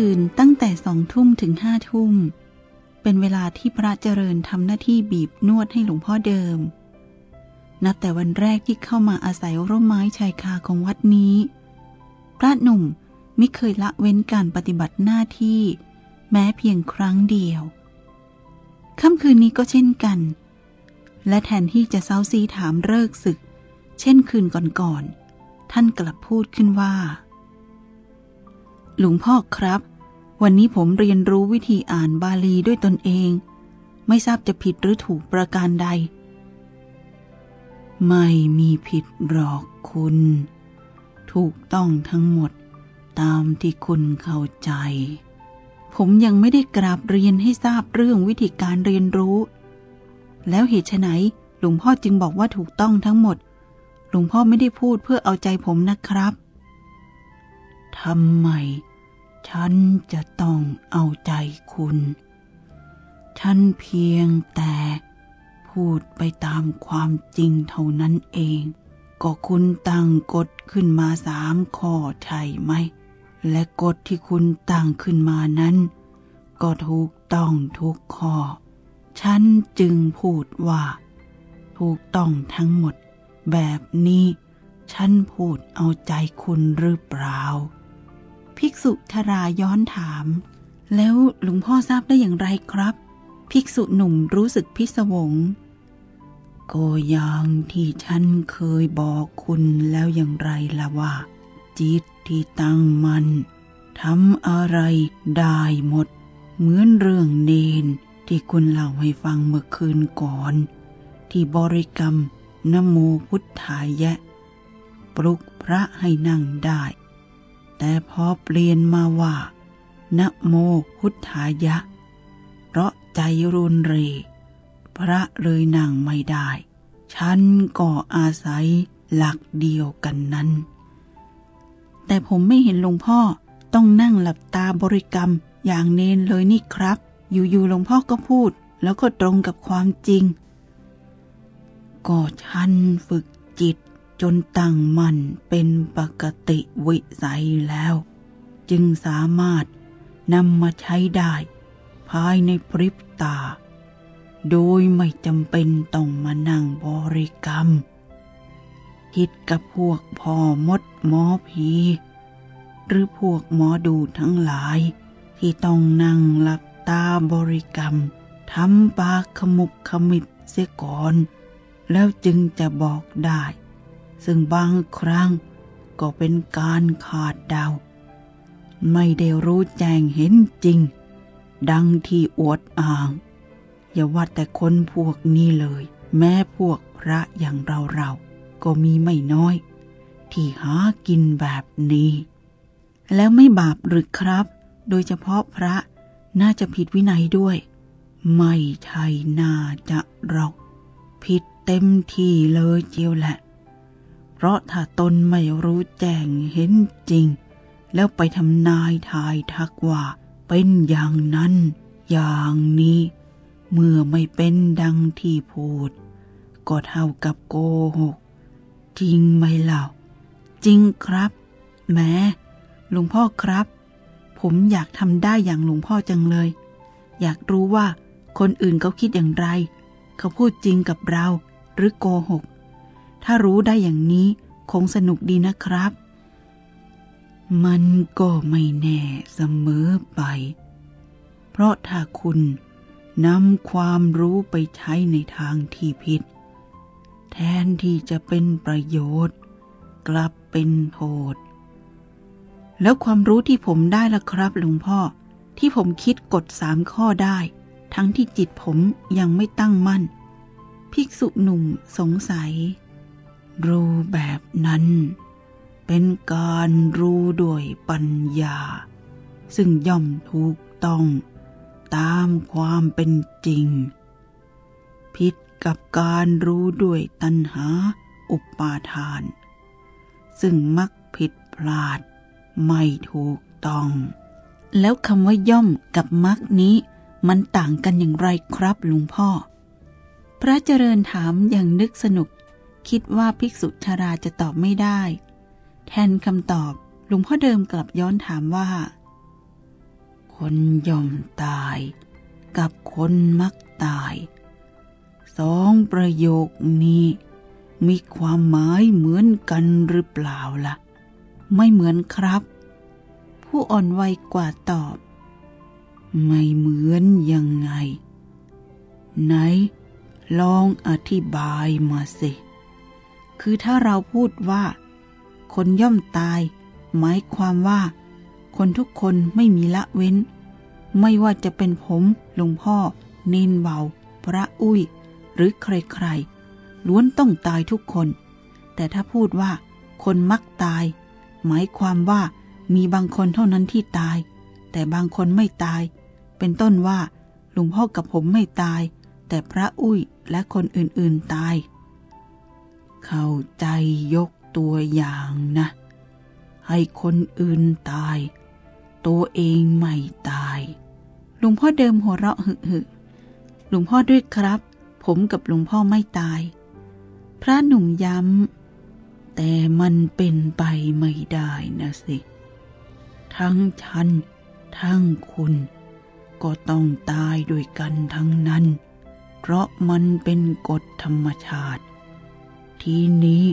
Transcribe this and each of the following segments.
คืนตั้งแต่สองทุ่มถึงห้าทุ่ม เป็นเวลาที่พระเจริญทำหน้าที่บีบนวดให้หลวงพ่อเดิม นับแต่วันแรกที่เข้ามาอาศัยร่มไม้ชายคาของวัดนี้ พระหนุ่มไม่เคยละเว้นการปฏิบัติหน้าที่ แม้เพียงครั้งเดียว ค่ำคืนนี้ก็เช่นกัน และแทนที่จะเซาซีถามเลิกศึก เช่นคืนก่อนๆ ท่านกลับพูดขึ้นว่า หลวงพ่อครับ วันนี้ผมเรียนรู้วิธีอ่านบาลีด้วยตนเอง ไม่ทราบจะผิดหรือถูกประการใด ไม่มีผิดหรอกคุณ ถูกต้องทั้งหมดตามที่คุณเข้าใจ ผมยังไม่ได้กราบเรียนให้ทราบเรื่องวิธีการเรียนรู้ แล้วเหตุไฉนหลวงพ่อจึงบอกว่าถูกต้องทั้งหมด หลวงพ่อไม่ได้พูดเพื่อเอาใจผมนะครับทำไม ฉันจะต้องเอาใจคุณ ฉันเพียงแต่พูดไปตามความจริงเท่านั้นเอง ก็คุณตั้งกฎขึ้นมาสามข้อใช่ไหม และกฎที่คุณตั้งขึ้นมานั้น ก็ถูกต้องทุกข้อ ฉันจึงพูดว่า ถูกต้องทั้งหมด แบบนี้ ฉันพูดเอาใจคุณหรือเปล่า ภิกษุธราย้อนถาม แล้วหลวงพ่อทราบได้อย่างไรครับ ภิกษุหนุ่มรู้สึกพิศวง ก็อย่างที่ฉันเคยบอกคุณแล้วอย่างไรล่ะว่า จิตที่ตั้งมันทำอะไรได้หมด เหมือนเรื่องเนนที่คุณเล่าให้ฟังเมื่อคืนก่อน ที่บริกรรมนโมพุทธายะ ปลุกพระให้นั่งได้ แต่พอเปลี่ยนมาว่า นะโมพุทธายะ เพราะใจรุนเร พระเลยนั่งไม่ได้ ฉันก็อาศัยหลักเดียวกันนั้น แต่ผมไม่เห็นหลวงพ่อต้องนั่งหลับตาบริกรรมอย่างเนนเลยนี่ครับ อยู่ๆหลวงพ่อก็พูด แล้วก็ตรงกับความจริง ก็ฉันฝึกจิต จนตั้งมั่นเป็นปกติวิสัยแล้ว จึงสามารถนำมาใช้ได้ ภายในพริบตา โดยไม่จำเป็นต้องมานั่งบริกรรม คิดกับพวกพ่อมดหมอผี หรือพวกหมอดูทั้งหลาย ที่ต้องนั่งหลับตาบริกรรมทำปากขมุบขมิบเสียก่อน แล้วจึงจะบอกได้ ซึ่งบางครั้งก็เป็นการขาดเดา ไม่ได้รู้แจ้งเห็นจริง ดังที่อวดอ้าง อย่าว่าแต่คนพวกนี้เลย แม้พวกพระอย่างเราเราๆก็มีไม่น้อย ที่หากินแบบนี้ แล้วไม่บาปหรือครับ โดยเฉพาะพระน่าจะผิดวินัยด้วย ไม่ใช่น่าจะหรอก ผิดเต็มที่เลยเจียวแหละ เพราะถ้าตนไม่รู้แจ้งเห็นจริง แล้วไปทำนายทายทักว่า เป็นอย่างนั้น อย่างนี้ เมื่อไม่เป็นดังที่พูด ก็เท่ากับโกหก จริงไหมเล่า จริงครับแม้หลวงพ่อครับ ผมอยากทำได้อย่างหลวงพ่อจังเลย อยากรู้ว่าคนอื่นเขาคิดอย่างไร เขาพูดจริงกับเราหรือโกหก ถ้ารู้ได้อย่างนี้คงสนุกดีนะครับ มันก็ไม่แน่เสมอไป เพราะถ้าคุณนำความรู้ไปใช้ในทางที่ผิด แทนที่จะเป็นประโยชน์ กลับเป็นโทษ แล้วความรู้ที่ผมได้ล่ะครับหลวงพ่อที่ผมคิดกฎสามข้อได้ ทั้งที่จิตผมยังไม่ตั้งมั่น ภิกษุหนุ่มสงสัย รู้แบบนั้น เป็นการรู้ด้วยปัญญา ซึ่งย่อมถูกต้องตามความเป็นจริงผิดกับการรู้ด้วยตัณหาอุปาทาน ซึ่งมักผิดพลาดไม่ถูกต้อง แล้วคำว่าย่อมกับมักนี้มันต่างกันอย่างไรครับหลวงพ่อ พระเจริญถามอย่างนึกสนุก คิดว่าภิกษุชาราจะตอบไม่ได้ แทนคำตอบหลวงพ่อเดิมกลับย้อนถามว่า คนย่อมตาย กับคนมักตาย สองประโยคนี้ มีความหมายเหมือนกันหรือเปล่าละ่ะ ไม่เหมือนครับ ผู้อ่อนวัยกว่าตอบ ไม่เหมือนยังไง ไหน ลองอธิบายมาสิ คือถ้าเราพูดว่า คนย่อมตาย หมายความว่า คนทุกคนไม่มีละเว้น ไม่ว่าจะเป็นผมหลวงพ่อ เนนเบา พระอุ้ย หรือใครๆล้วนต้องตายทุกคน แต่ถ้าพูดว่า คนมักตาย หมายความว่ามีบางคนเท่านั้นที่ตาย แต่บางคนไม่ตาย เป็นต้นว่าหลวงพ่อกับผมไม่ตาย แต่พระอุ้ยและคนอื่นๆตาย เข้าใจยกตัวอย่างนะ ให้คนอื่นตาย ตัวเองไม่ตาย หลวงพ่อเดิมหัวเราะหึหึหลวงพ่อด้วยครับ ผมกับหลวงพ่อไม่ตาย พระหนุ่มย้ำ แต่มันเป็นไปไม่ได้นะสิ ทั้งฉัน ทั้งคุณ ก็ต้องตายด้วยกันทั้งนั้น เพราะมันเป็นกฎธรรมชาติ ทีนี้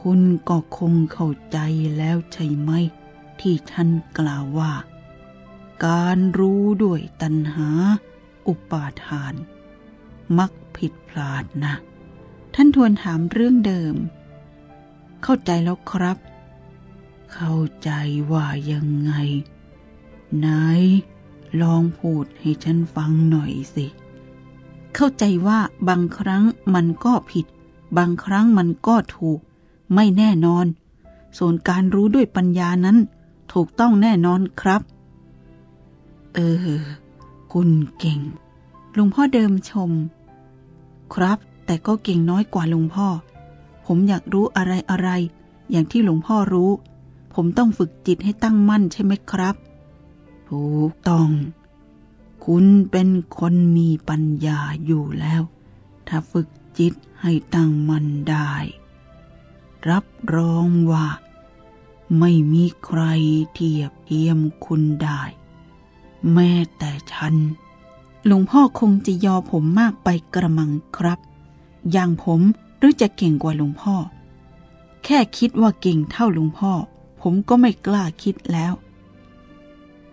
คุณก็คงเข้าใจแล้วใช่ไหม ที่ฉันกล่าวว่า การรู้ด้วยตัณหา อุปาทาน มักผิดพลาดนะ ท่านทวนถามเรื่องเดิม เข้าใจแล้วครับ เข้าใจว่ายังไง ไหน ลองพูดให้ฉันฟังหน่อยสิเข้าใจว่าบางครั้งมันก็ผิด บางครั้งมันก็ถูก ไม่แน่นอน ส่วนการรู้ด้วยปัญญานั้น ถูกต้องแน่นอนครับ เออ คุณเก่ง ลุงพ่อเดิมชม ครับ แต่ก็เก่งน้อยกว่าลุงพ่อ ผมอยากรู้อะไรอะไร อย่างที่หลวงพ่อรู้ ผมต้องฝึกจิตให้ตั้งมั่นใช่ไหมครับ ถูกต้อง คุณเป็นคนมีปัญญาอยู่แล้ว ถ้าฝึก จิตให้ตั้งมั่นได้ รับรองว่า ไม่มีใครเทียบเทียมคุณได้ แม้แต่ฉัน หลวงพ่อคงจะยอผมมากไปกระมังครับ อย่างผมหรือจะเก่งกว่าหลวงพ่อ แค่คิดว่าเก่งเท่าหลวงพ่อ ผมก็ไม่กล้าคิดแล้ว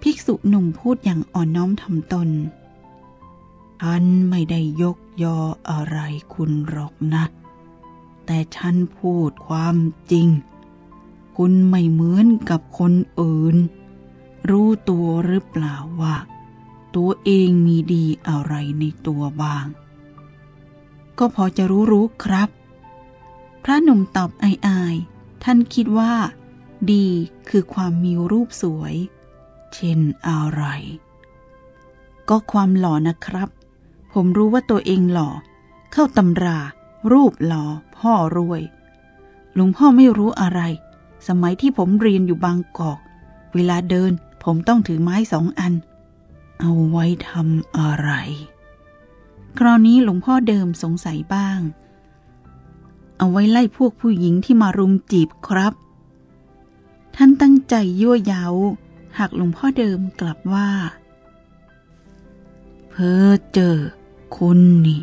ภิกษุหนุ่มพูดอย่างอ่อนน้อมถ่อมตน ฉันไม่ได้ยกยออะไรคุณหรอกนะ แต่ฉันพูดความจริง คุณไม่เหมือนกับคนอื่น รู้ตัวหรือเปล่าว่า ตัวเองมีดีอะไรในตัวบ้าง ก็พอจะรู้รู้ครับ พระหนุ่มตอบอายอายท่านคิดว่า ดีคือความมีรูปสวย เช่นอะไรก็ความหล่อนะครับ ผมรู้ว่าตัวเองหล่อ เข้าตำรา รูปหล่อ พ่อรวย หลวงพ่อไม่รู้อะไร สมัยที่ผมเรียนอยู่บางกอก เวลาเดินผมต้องถือไม้สองอัน เอาไว้ทำอะไร คราวนี้หลวงพ่อเดิมสงสัยบ้าง เอาไว้ไล่พวกผู้หญิงที่มารุมจีบครับ ท่านตั้งใจยั่วเย้า หากหลวงพ่อเดิมกลับว่า เพอเจอ คุณนี่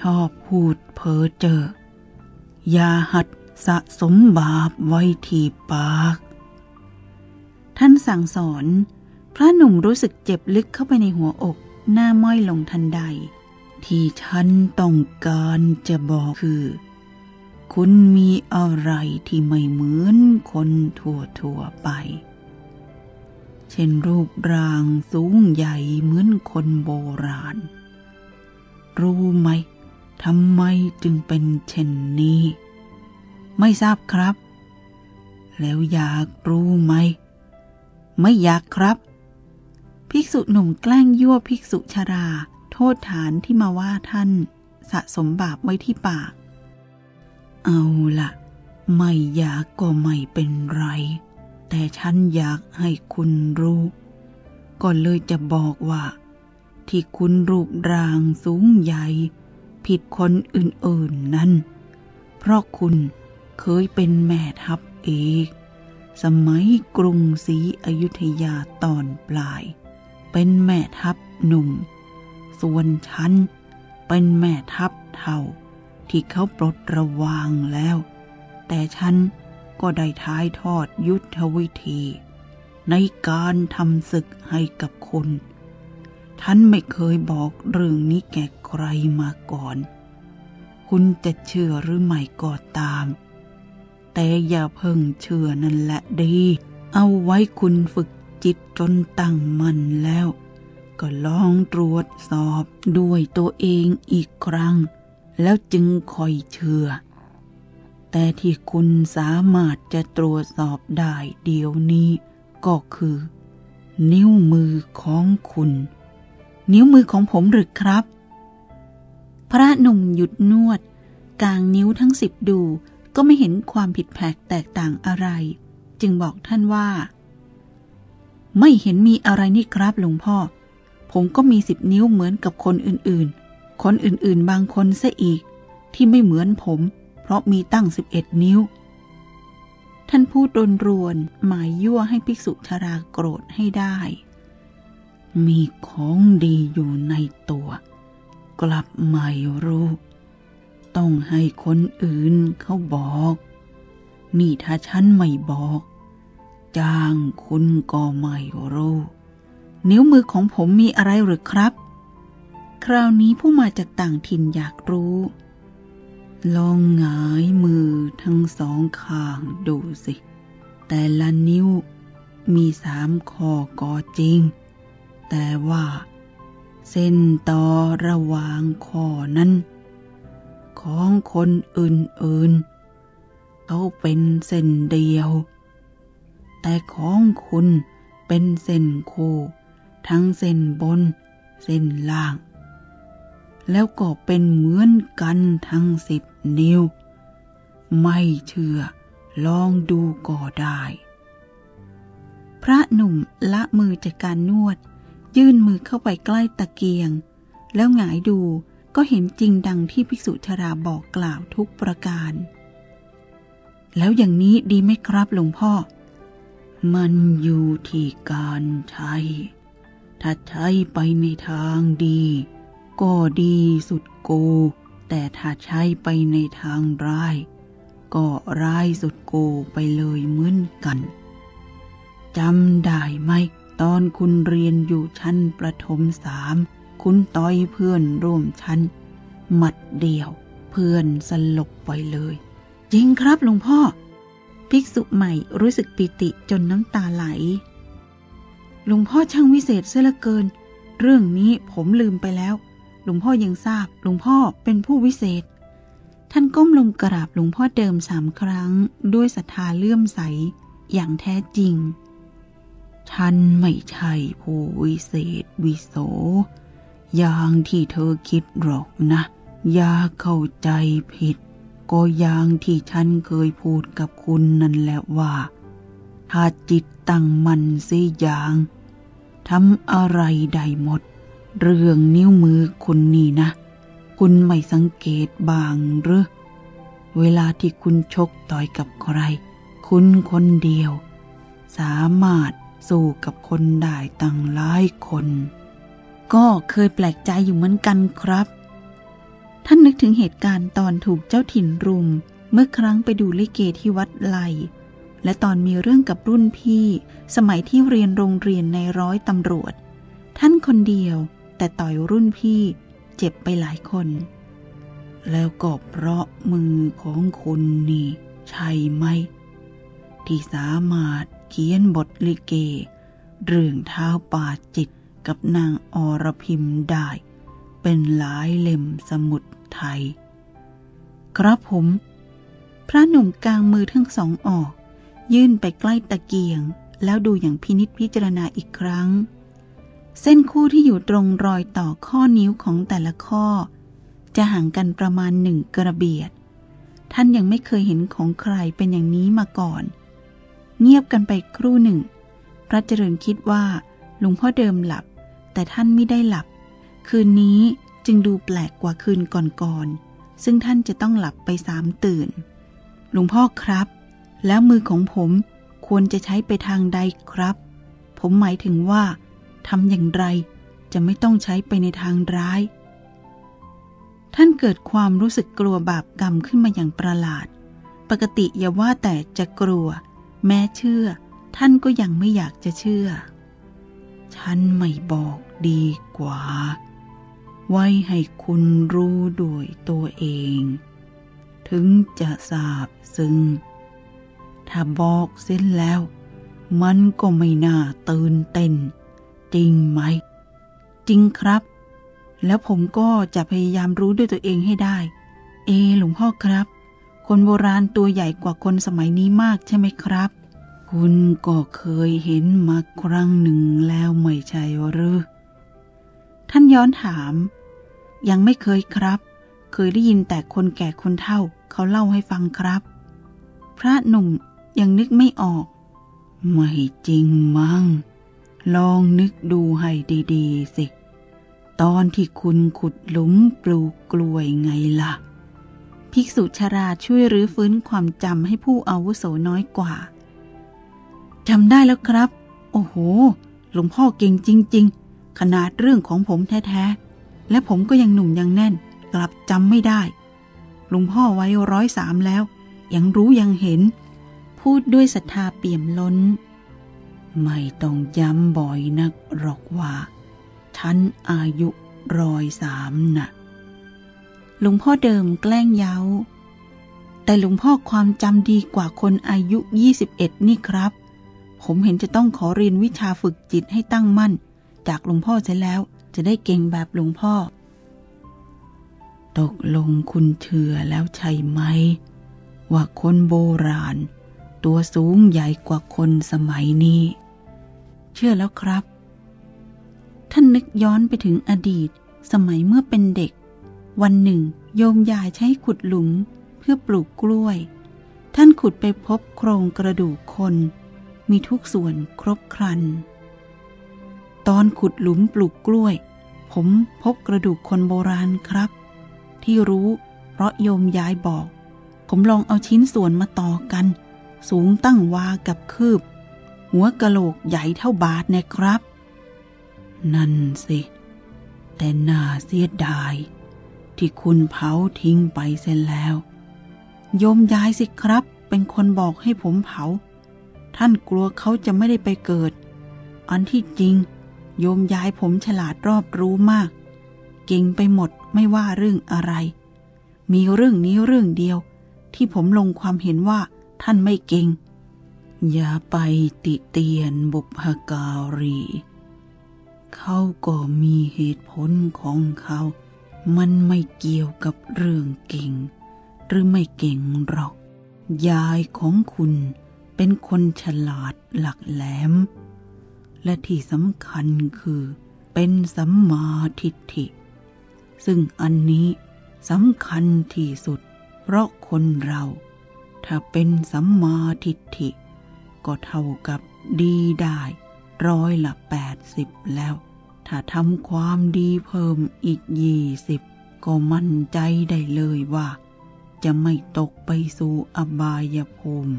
ชอบพูดเพ้อเจออย่าหัดสะสมบาปไว้ที่ปาก ท่านสั่งสอน พระหนุ่มรู้สึกเจ็บลึกเข้าไปในหัวอก หน้าม้อยลงทันใด ที่ฉันต้องการจะบอกคือ คุณมีอะไรที่ไม่เหมือนคนทั่วทั่วไป เช่นรูปร่างสูงใหญ่เหมือนคนโบราณ รู้ไหมทำไมจึงเป็นเช่นนี้ ไม่ทราบครับ แล้วอยากรู้ไหม ไม่อยากครับ ภิกษุหนุ่มแกล้งยั่วภิกษุชรา โทษฐานที่มาว่าท่าน สะสมบาปไว้ที่ปาก เอาละไม่อยากก็ไม่เป็นไร แต่ฉันอยากให้คุณรู้ ก็เลยจะบอกว่า ที่คุณรูปร่างสูงใหญ่ ผิดคนอื่นๆนั้น เพราะคุณเคยเป็นแม่ทัพเอกสมัยกรุงศรีอยุธยาตอนปลาย เป็นแม่ทัพหนุ่ม ส่วนฉันเป็นแม่ทัพเท่า ที่เขาปลดระวางแล้ว แต่ฉันก็ได้ท้ายทอดยุทธวิธี ในการทำศึกให้กับคุณ ท่านไม่เคยบอกเรื่องนี้แก่ใครมาก่อน คุณจะเชื่อหรือไม่ก็ตาม แต่อย่าเพิ่งเชื่อนั่นแหละดี เอาไว้คุณฝึกจิตจนตั้งมั่นแล้ว ก็ลองตรวจสอบด้วยตัวเองอีกครั้ง แล้วจึงคอยเชื่อ แต่ที่คุณสามารถจะตรวจสอบได้เดี๋ยวนี้ก็คือ นิ้วมือของคุณ นิ้วมือของผมหรือครับ พระหนุ่มหยุดนวดกลางนิ้วทั้งสิบดูก็ไม่เห็นความผิดแผกแตกต่างอะไร จึงบอกท่านว่า ไม่เห็นมีอะไรนี่ครับหลวงพ่อ ผมก็มีสิบนิ้วเหมือนกับคนอื่นๆ คนอื่นๆ บางคนซะอีก ที่ไม่เหมือนผม เพราะมีตั้งสิบเอ็ดนิ้ว ท่านพูดรนรวนหมายยั่วให้ภิกษุชราโกรธให้ได้ มีของดีอยู่ในตัว กลับไม่รู้ ต้องให้คนอื่นเขาบอก นี่ถ้าฉันไม่บอก จ้างคุณก็ไม่รู้ นิ้วมือของผมมีอะไรหรือครับ คราวนี้ผู้มาจากต่างถิ่นอยากรู้ ลองหงายมือทั้งสองข้างดูสิ แต่ละนิ้วมีสามขอก็จริง แต่ว่า เส้นต่อระหว่างข้อนั้น ของคนอื่นๆเขาเป็นเส้นเดียว แต่ของคุณเป็นเส้นคู่ ทั้งเส้นบน เส้นล่าง แล้วก็เป็นเหมือนกันทั้งสิบนิ้ว ไม่เชื่อลองดูก็ได้ พระหนุ่มละมือจากการนวด ยื่นมือเข้าไปใกล้ตะเกียง แล้วหงายดูก็เห็นจริงดังที่ภิกษุชราบอกกล่าวทุกประการ แล้วอย่างนี้ดีไหมครับหลวงพ่อ มันอยู่ที่การใช้ ถ้าใช้ไปในทางดี ก็ดีสุดโก แต่ถ้าใช้ไปในทางร้าย ก็ร้ายสุดโกไปเลยเหมือนกันจำได้ไหม ตอนคุณเรียนอยู่ชั้นประถมสามคุณต้อยเพื่อนร่วมชั้น หมัดเดียว เพื่อนสลบไปเลย จริงครับหลวงพ่อ ภิกษุใหม่รู้สึกปิติจนน้ำตาไหล หลวงพ่อช่างวิเศษเสียเหลือเกิน เรื่องนี้ผมลืมไปแล้ว หลวงพ่อยังทราบ หลวงพ่อเป็นผู้วิเศษ ท่านก้มลงกราบหลวงพ่อเดิมสามครั้ง ด้วยศรัทธาเลื่อมใสอย่างแท้จริง ท่านไม่ใช่ผู้วิเศษวิโส อย่างที่เธอคิดหรอกนะ อย่าเข้าใจผิด ก็อย่างที่ฉันเคยพูดกับคุณนั่นแหละว่า ถ้าจิตตั้งมันสิอย่างทำอะไรได้หมด เรื่องนิ้วมือคุณนี่นะ คุณไม่สังเกตบ้างหรือ เวลาที่คุณชกต่อยกับใคร คุณคนเดียว สามารถ สู้กับคนได้ตั้งหลายคน ก็เคยแปลกใจอยู่เหมือนกันครับ ท่านนึกถึงเหตุการณ์ตอนถูกเจ้าถิ่นรุม เมื่อครั้งไปดูลิเกที่วัดไลและตอนมีเรื่องกับรุ่นพี่ สมัยที่เรียนโรงเรียนในร้อยตำรวจ ท่านคนเดียว แต่ต่อยรุ่นพี่ เจ็บไปหลายคน แล้วก็เพราะมือของคุณนี่ ใช่ไหม ที่สามารถ ขียนบทลิเก เรื่องเท้าป่าจิตกับนางอรพิมได้ เป็นหลายเล่มสมุดไทย ครับผม พระหนุ่มกลางมือทั้งสองออก ยื่นไปใกล้ตะเกียง แล้วดูอย่างพินิษพิจารณาอีกครั้ง เส้นคู่ที่อยู่ตรงรอยต่อข้อนิ้วของแต่ละข้อ จะห่างกันประมาณหนึ่งกระเบียด ท่านยังไม่เคยเห็นของใครเป็นอย่างนี้มาก่อน เงียบกันไปครู่หนึ่ง พระเจริญคิดว่าหลวงพ่อเดิมหลับ แต่ท่านไม่ได้หลับ คืนนี้จึงดูแปลกกว่าคืนก่อนๆซึ่งท่านจะต้องหลับไปสามตื่น หลวงพ่อครับ แล้วมือของผมควรจะใช้ไปทางใดครับ ผมหมายถึงว่าทำอย่างไรจะไม่ต้องใช้ไปในทางร้าย ท่านเกิดความรู้สึกกลัวบาปกรรมขึ้นมาอย่างประหลาด ปกติอย่าว่าแต่จะกลัว แม้เชื่อ ท่านก็ยังไม่อยากจะเชื่อ ฉันไม่บอกดีกว่า ไว้ให้คุณรู้ด้วยตัวเอง ถึงจะทราบซึ่ง ถ้าบอกเส้นแล้ว มันก็ไม่น่าตื่นเต้น จริงไหม จริงครับ แล้วผมก็จะพยายามรู้ด้วยตัวเองให้ได้ เอหลวงพ่อครับ คนโบราณตัวใหญ่กว่าคนสมัยนี้มากใช่ไหมครับ คุณก็เคยเห็นมาครั้งหนึ่งแล้วไม่ใช่หรือ ท่านย้อนถาม ยังไม่เคยครับ เคยได้ยินแต่คนแก่คนเฒ่าเขาเล่าให้ฟังครับ พระหนุ่มยังนึกไม่ออก ไม่จริงมั้ง ลองนึกดูให้ดีๆสิ ตอนที่คุณขุดหลุมปลูกกล้วยไงล่ะ ภิกษุชราช่วยรื้อฟื้นความจำให้ผู้อาวุโสน้อยกว่าจำได้แล้วครับ โอ้โห หลวงพ่อเก่งจริง ๆ ขนาดเรื่องของผมแท้ๆ และผมก็ยังหนุ่มยังแน่น กลับจำไม่ได้ หลวงพ่อไว้ร้อยสามแล้ว ยังรู้ยังเห็น พูดด้วยศรัทธาเปี่ยมล้น ไม่ต้องย้ำบ่อยนักหรอกว่าฉันอายุร้อยสามนะ่ะ หลวงพ่อเดิมแกล้งเย้า แต่หลวงพ่อความจำดีกว่าคนอายุ 21 นี่ครับ ผมเห็นจะต้องขอเรียนวิชาฝึกจิตให้ตั้งมั่น จากหลวงพ่อเสียแล้วจะได้เก่งแบบหลวงพ่อ ตกลงคุณเชื่อแล้วใช่ไหม ว่าคนโบราณ ตัวสูงใหญ่กว่าคนสมัยนี้ เชื่อแล้วครับ ท่านนึกย้อนไปถึงอดีตสมัยเมื่อเป็นเด็ก วันหนึ่ง โยมยายใช้ขุดหลุมเพื่อปลูกกล้วย ท่านขุดไปพบโครงกระดูกคน มีทุกส่วนครบครัน ตอนขุดหลุมปลูกกล้วย ผมพบกระดูกคนโบราณครับ ที่รู้เพราะโยมยายบอก ผมลองเอาชิ้นส่วนมาต่อกัน สูงตั้งวากับคืบ หัวกะโหลกใหญ่เท่าบาทนี่ยครับ นั่นสิ แต่น่าเสียดาย ที่คุณเผาทิ้งไปเสียแล้ว โยมยายสิครับ เป็นคนบอกให้ผมเผา ท่านกลัวเขาจะไม่ได้ไปเกิด อันที่จริง โยมยายผมฉลาดรอบรู้มาก เก่งไปหมดไม่ว่าเรื่องอะไร มีเรื่องนี้เรื่องเดียว ที่ผมลงความเห็นว่าท่านไม่เก่ง อย่าไปติเตียนบุพการี เขาก็มีเหตุผลของเขา มันไม่เกี่ยวกับเรื่องเก่ง หรือไม่เก่งหรอก ยายของคุณเป็นคนฉลาดหลักแหลม และที่สำคัญคือเป็นสัมมาทิฏฐิ ซึ่งอันนี้สำคัญที่สุด เพราะคนเรา ถ้าเป็นสัมมาทิฏฐิ ก็เท่ากับดีได้ร้อยละแปดสิบแล้ว ถ้าทำความดีเพิ่มอีกยี่สิบก็มั่นใจได้เลยว่า จะไม่ตกไปสู่อบายภูมิ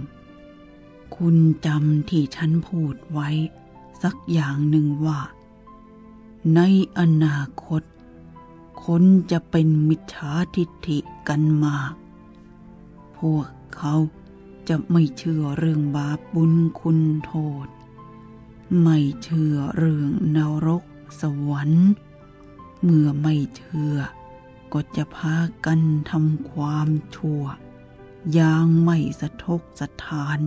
คุณจำที่ฉันพูดไว้ สักอย่างหนึ่งว่า ในอนาคต คนจะเป็นมิจฉาทิฏฐิกันมาก พวกเขาจะไม่เชื่อเรื่องบาปบุญคุณโทษ ไม่เชื่อเรื่องนรก สวรรค์ เมื่อไม่เชื่อ ก็จะพากันทำความชั่ว อย่างไม่สะทกสะทาน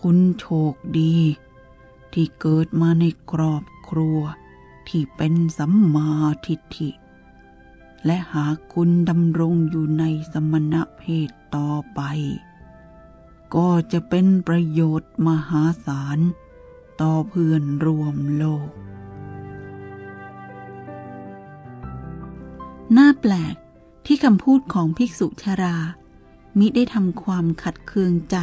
คุณโชคดี ที่เกิดมาในครอบครัวที่เป็นสัมมาทิฏฐิ และหากคุณดำรงอยู่ในสมณะเพศต่อไป ก็จะเป็นประโยชน์มหาศาลต่อเพื่อนรวมโลก น่าแปลกที่คำพูดของภิกษุชารา มิได้ทำความขัดเคืองใจ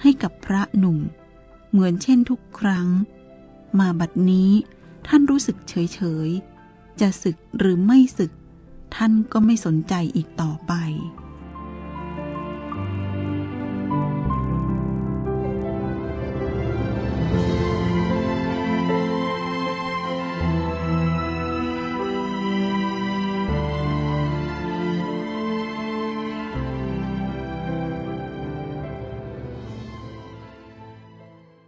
ให้กับพระหนุ่ม เหมือนเช่นทุกครั้ง มาบัดนี้ท่านรู้สึกเฉยๆจะศึกหรือไม่ศึก ท่านก็ไม่สนใจอีกต่อไป